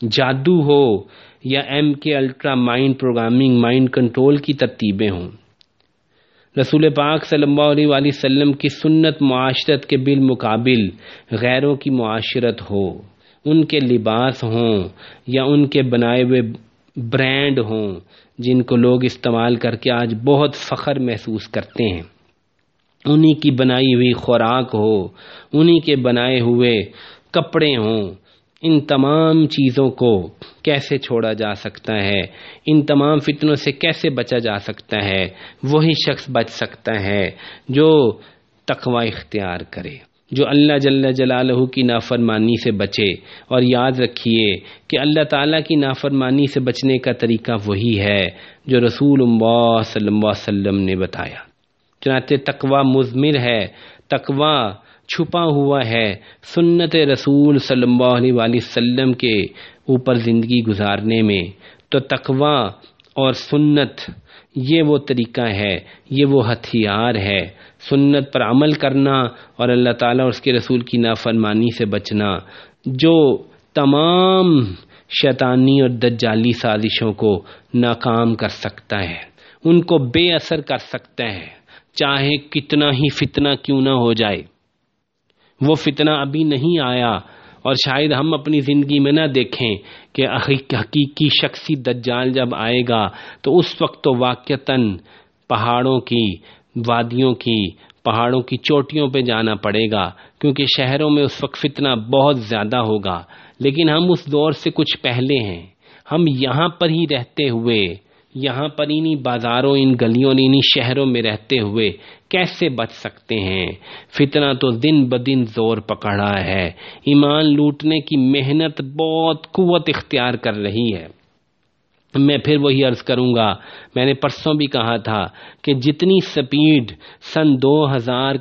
جادو ہو یا M K ultra mind programming mind control کی ترتیبیں ہوں۔ رسول پاک صلی اللہ علیہ وآلہ وسلم کی سنت معاشرت کے بالمقابل غیروں کی معاشرت ہو، ان کے لباس ہوں یا ان کے بنائے ہوئے برانڈ ہوں جن کو لوگ استعمال کر کے آج بہت فخر محسوس کرتے ہیں۔ انہی کی بنائی ہوئی خوراک ہو، انہی کے بنائے ہوئے کپڑے ہوں، ان تمام چیزوں کو کیسے چھوڑا جا سکتا ہے؟ ان تمام فتنوں سے کیسے بچا جا سکتا ہے؟ وہی شخص بچ سکتا ہے جو تقوی اختیار کرے۔ جو اللہ جل جلالہ کی نافرمانی سے بچے۔ اور یاد رکھیے کہ اللہ تعالیٰ کی نافرمانی سے بچنے کا طریقہ وہی ہے جو رسول اللہ صلی اللہ علیہ وسلم نے بتایا۔ چنانچہ تقوا مزمر ہے تقوا چھپا ہوا ہے۔ سنت رسول صلی اللہ علیہ وآلہ وسلم کے اوپر زندگی گزارنے میں۔ تو تقوا اور سنت یہ وہ طریقہ ہے، یہ وہ ہتھیار ہے۔ سنت پر عمل کرنا اور اللہ تعالیٰ اور اس کے رسول کی نافرمانی سے بچنا۔ جو تمام شیطانی اور دجالی سازشوں کو ناکام کر سکتا ہے، ان کو بے اثر کر سکتا ہے۔ چاہے کتنا ہی فتنہ کیوں نہ ہو جائے۔ وہ فتنہ ابھی نہیں آیا۔ اور شاید ہم اپنی زندگی میں نہ دیکھیں کہ حقیقی شخصی دجال جب آئے گا تو اس وقت تو واقعتاً پہاڑوں کی، وادیوں کی، پہاڑوں کی چوٹیوں پہ جانا پڑے گا، کیونکہ شہروں میں اس وقت فتنہ بہت زیادہ ہوگا۔ لیکن ہم اس دور سے کچھ پہلے ہیں۔ ہم یہاں پر ہی رہتے ہوئے یہاں پر انہیں بازاروں، ان گلیوں انہیں شہروں میں رہتے ہوئے کیسے بچ سکتے ہیں؟ فتنہ تو دن بدن زور پکڑا ہے۔ ایمان لوٹنے کی محنت بہت قوت اختیار کر رہی ہے۔ میں پھر وہی عرض کروں گا، میں نے پرسوں بھی کہا تھا کہ جتنی سپیڈ سن دو ہزار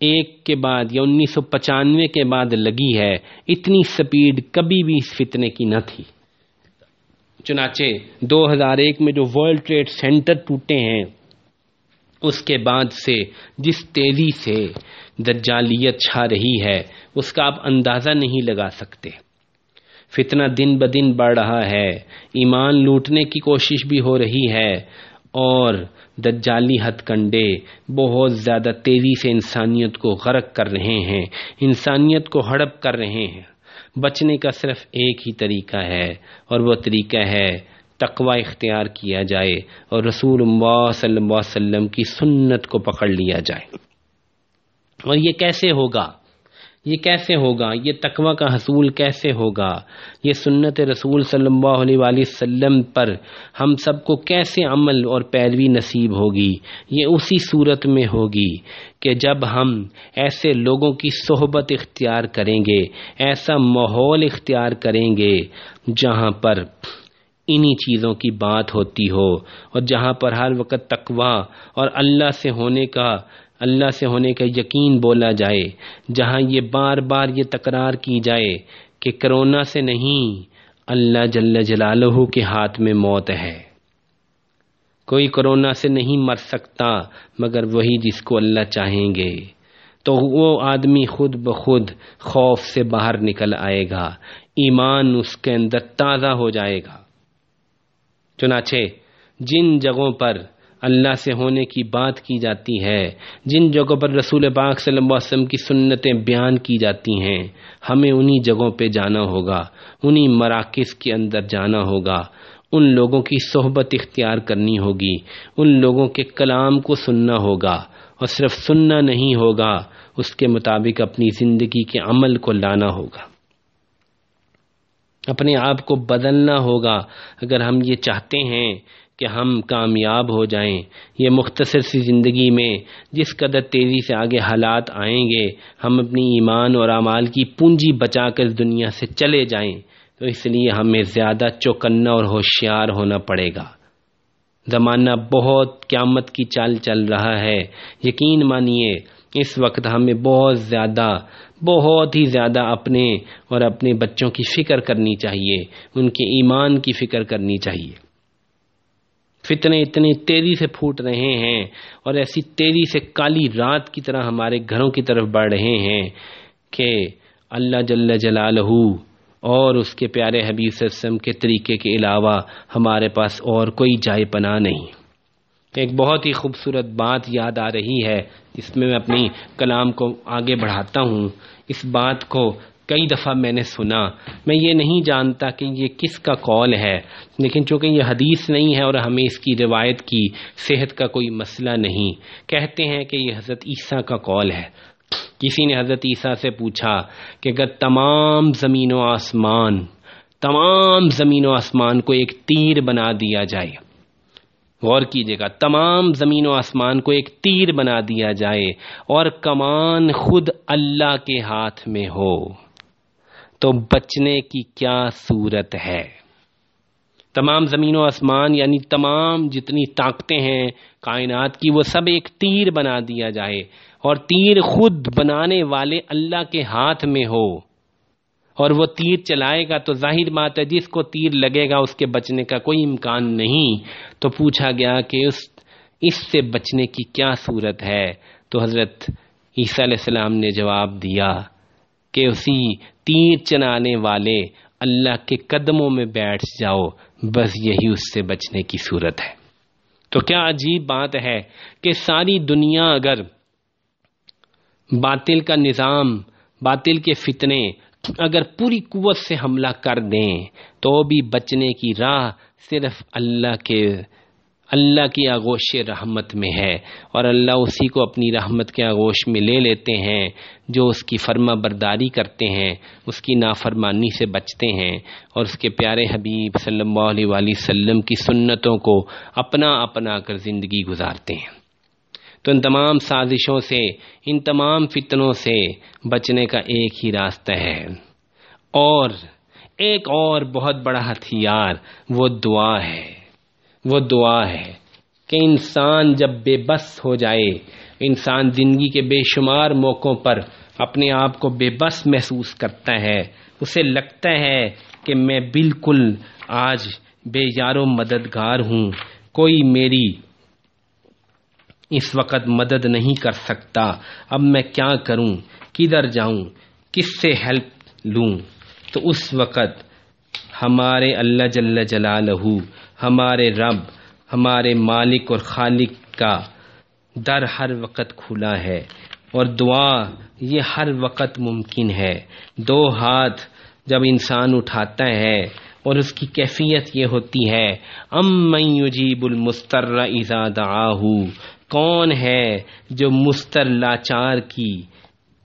ایک کے بعد یا انیس سو پچانوے کے بعد لگی ہے، اتنی سپیڈ کبھی بھی اس فتنے کی نہ تھی۔ چنانچہ دو ہزار ایک میں جو ورلڈ ٹریڈ سینٹر ٹوٹے ہیں، اس کے بعد سے جس تیزی سے دجالیت چھا رہی ہے، اس کا آپ اندازہ نہیں لگا سکتے۔ فتنہ دن بدن بڑھ رہا ہے، ایمان لوٹنے کی کوشش بھی ہو رہی ہے، اور دجالی ہتھ کنڈے بہت زیادہ تیزی سے انسانیت کو غرق کر رہے ہیں، انسانیت کو ہڑپ کر رہے ہیں۔ بچنے کا صرف ایک ہی طریقہ ہے اور وہ طریقہ ہے تقوی اختیار کیا جائے اور رسول اللہ صلی اللہ علیہ وسلم کی سنت کو پکڑ لیا جائے۔ اور یہ کیسے ہوگا؟ یہ کیسے ہوگا؟ یہ تقوی کا حصول کیسے ہوگا؟ یہ سنت رسول صلی اللہ علیہ وآلہ وسلم پر ہم سب کو کیسے عمل اور پیروی نصیب ہوگی؟ یہ اسی صورت میں ہوگی کہ جب ہم ایسے لوگوں کی صحبت اختیار کریں گے، ایسا ماحول اختیار کریں گے جہاں پر انہی چیزوں کی بات ہوتی ہو اور جہاں پر ہر وقت تقوا اور اللہ سے ہونے کا اللہ سے ہونے کا یقین بولا جائے، جہاں یہ بار بار یہ تکرار کی جائے کہ کرونا سے نہیں، اللہ جل جلالہ کے ہاتھ میں موت ہے۔ کوئی کرونا سے نہیں مر سکتا، مگر وہی جس کو اللہ چاہیں گے۔ تو وہ آدمی خود بخود خوف سے باہر نکل آئے گا، ایمان اس کے اندر تازہ ہو جائے گا۔ چنانچہ، جن جگہوں پر اللہ سے ہونے کی بات کی جاتی ہے، جن جگہوں پر رسول پاک صلی اللہ علیہ وسلم کی سنتیں بیان کی جاتی ہیں، ہمیں انہی جگہوں پہ جانا ہوگا، انہی مراکز کے اندر جانا ہوگا۔ ان لوگوں کی صحبت اختیار کرنی ہوگی، ان لوگوں کے کلام کو سننا ہوگا۔ اور صرف سننا نہیں ہوگا، اس کے مطابق اپنی زندگی کے عمل کو لانا ہوگا۔ اپنے آپ کو بدلنا ہوگا۔ اگر ہم یہ چاہتے ہیں کہ ہم کامیاب ہو جائیں۔ یہ مختصر سی زندگی میں جس قدر تیزی سے آگے حالات آئیں گے، ہم اپنی ایمان اور اعمال کی پونجی بچا کر دنیا سے چلے جائیں، تو اس لیے ہمیں زیادہ چوکنا اور ہوشیار ہونا پڑے گا۔ زمانہ بہت قیامت کی چال چل رہا ہے۔ یقین مانیے، اس وقت ہمیں بہت زیادہ، بہت ہی زیادہ اپنے اور اپنے بچوں کی فکر کرنی چاہیے، ان کے ایمان کی فکر کرنی چاہیے۔ فتنے اتنی تیزی سے پھوٹ رہے ہیں اور ایسی تیزی سے کالی رات کی طرح ہمارے گھروں کی طرف بڑھ رہے ہیں کہ اللہ جل جلالہ اور اس کے پیارے حبیب وسلم کے طریقے کے علاوہ ہمارے پاس اور کوئی جائے پناہ نہیں۔ ایک بہت ہی خوبصورت بات یاد آ رہی ہے جس میں میں اپنی کلام کو آگے بڑھاتا ہوں۔ اس بات کو کئی دفعہ میں نے سنا، میں یہ نہیں جانتا کہ یہ کس کا قول ہے، لیکن چونکہ یہ حدیث نہیں ہے اور ہمیں اس کی روایت کی صحت کا کوئی مسئلہ نہیں، کہتے ہیں کہ یہ حضرت عیسیٰ کا قول ہے۔ کسی نے حضرت عیسیٰ سے پوچھا کہ اگر تمام زمین و آسمان، تمام زمین و آسمان کو ایک تیر بنا دیا جائے۔ غور کیجیے گا، تمام زمین و آسمان کو ایک تیر بنا دیا جائے اور کمان خود اللہ کے ہاتھ میں ہو۔ تو بچنے کی کیا صورت ہے؟ تمام زمین و آسمان یعنی تمام جتنی طاقتیں ہیں کائنات کی، وہ سب ایک تیر بنا دیا جائے اور تیر خود بنانے والے اللہ کے ہاتھ میں ہو۔ اور وہ تیر چلائے گا تو ظاہر بات ہے، جس کو تیر لگے گا، اس کے بچنے کا کوئی امکان نہیں۔ تو پوچھا گیا کہ اس اس سے بچنے کی کیا صورت ہے؟ تو حضرت عیسیٰ علیہ السلام نے جواب دیا کہ اسی تیر چنانے والے اللہ کے قدموں میں بیٹھ جاؤ، بس یہی اس سے بچنے کی صورت ہے۔ تو کیا عجیب بات ہے کہ ساری دنیا اگر باطل کا نظام، باطل کے فتنے اگر پوری قوت سے حملہ کر دیں، تو بھی بچنے کی راہ صرف اللہ کے اللہ کی آغوش رحمت میں ہے اور اللہ اسی کو اپنی رحمت کے آغوش میں لے لیتے ہیں جو اس کی فرما برداری کرتے ہیں، اس کی نافرمانی سے بچتے ہیں اور اس کے پیارے حبیب صلی اللہ علیہ وآلہ وسلم کی سنتوں کو اپنا اپنا کر زندگی گزارتے ہیں۔ تو ان تمام سازشوں سے، ان تمام فتنوں سے بچنے کا ایک ہی راستہ ہے۔ اور، ایک اور بہت بڑا ہتھیار، وہ دعا ہے۔ وہ دعا ہے کہ انسان جب بے بس ہو جائے، انسان زندگی کے بے شمار موقعوں پر اپنے آپ کو بے بس محسوس کرتا ہے۔ اسے لگتا ہے کہ میں بالکل آج بے یار و مددگار ہوں۔ کوئی میری اس وقت مدد نہیں کر سکتا۔ اب میں کیا کروں؟ کدھر جاؤں؟ کس سے ہیلپ لوں؟ تو اس وقت ہمارے اللہ جل جلالہ ہمارے رب، ہمارے مالک اور خالق کا در ہر وقت کھلا ہے اور دعا یہ ہر وقت ممکن ہے۔ دو ہاتھ جب انسان اٹھاتا ہے اور اس کی کیفیت یہ ہوتی ہے، ام من یجیب المستر اذا دعاہ، کون ہے جو مستر لاچار کی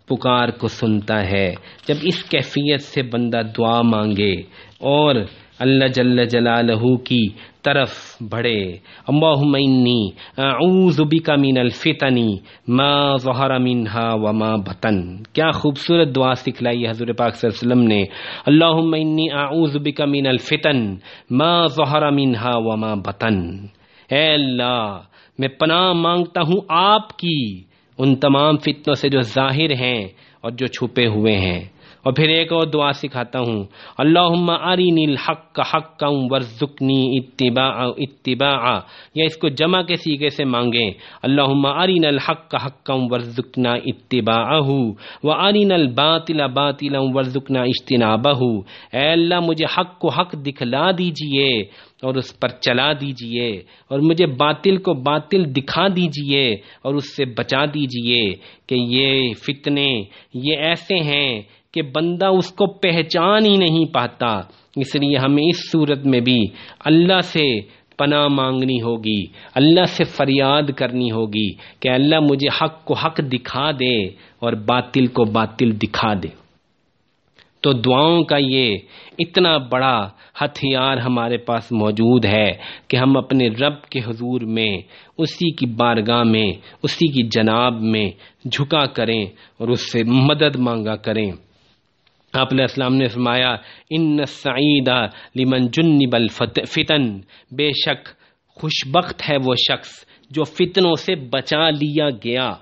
پکار کو سنتا ہے۔ جب اس کیفیت سے بندہ دعا مانگے اور اللہ جل جلالہ کی طرف بڑھے۔ اللہم انی اعوذ بکا من الفتنی ما ظہر منہا وما بطن۔ کیا خوبصورت دعا سکھلائی حضور پاک صلی اللہ علیہ وسلم نے۔ اللہم انی اعوذ بکا من الفتن، ما ظہر منہا وما بطن۔ اے اللہ، میں پناہ مانگتا ہوں آپ کی، ان تمام فتنوں سے جو ظاہر ہیں اور جو چھپے ہوئے ہیں۔ اور پھر ایک اور دعا سکھاتا ہوں۔ اللہ ارین الحق کا حق کا ورژنی اتباع اتباع یا اس کو جمع کے سیگے سے مانگیں۔ اللہ ارین الحق کا حق کا ورژنا اتباع و ارین الباطل باطل ورژنا اجتنابہ۔ اے اللہ، مجھے حق کو حق دکھلا دیجیے اور اس پر چلا دیجیے اور مجھے باطل کو باطل دکھا دیجیے اور اس سے بچا دیجیے کہ یہ فتنے، یہ ایسے ہیں کہ بندہ اس کو پہچان ہی نہیں پاتا۔ اس لیے ہمیں اس صورت میں بھی اللہ سے پناہ مانگنی ہوگی، اللہ سے فریاد کرنی ہوگی کہ اللہ مجھے حق کو حق دکھا دے اور باطل کو باطل دکھا دے۔ تو دعاؤں کا یہ اتنا بڑا ہتھیار ہمارے پاس موجود ہے کہ ہم اپنے رب کے حضور میں، اسی کی بارگاہ میں، اسی کی جناب میں جھکا کریں اور اس سے مدد مانگا کریں۔ آپ علیہ السلام نے فرمایا، ان سعیدہ لمن جنب الفتن بے شک خوش بخت ہے وہ شخص جو فتنوں سے بچا لیا گیا۔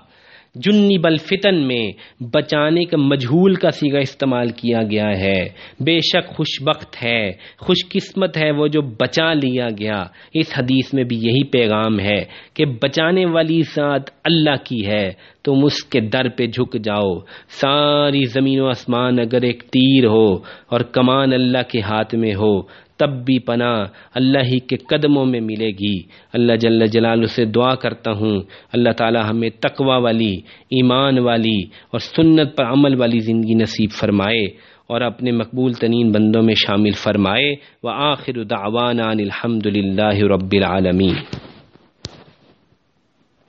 جنی بل فتن میں بچانے کا مجھول کا سیگا استعمال کیا گیا ہے۔ بے شک خوش بخت ہے، خوش قسمت ہے وہ جو بچا لیا گیا۔ اس حدیث میں بھی یہی پیغام ہے کہ بچانے والی ذات اللہ کی ہے۔ تم اس کے در پہ جھک جاؤ۔ ساری زمین و آسمان اگر ایک تیر ہو اور کمان اللہ کے ہاتھ میں ہو تب بھی پناہ اللہ ہی کے قدموں میں ملے گی۔ اللہ جل جلال سے دعا کرتا ہوں۔ اللہ تعالی ہمیں تقوا والی، ایمان والی اور سنت پر عمل والی زندگی نصیب فرمائے اور اپنے مقبول ترین بندوں میں شامل فرمائے۔ و آخر دعوانا الحمد للہ رب العالمین۔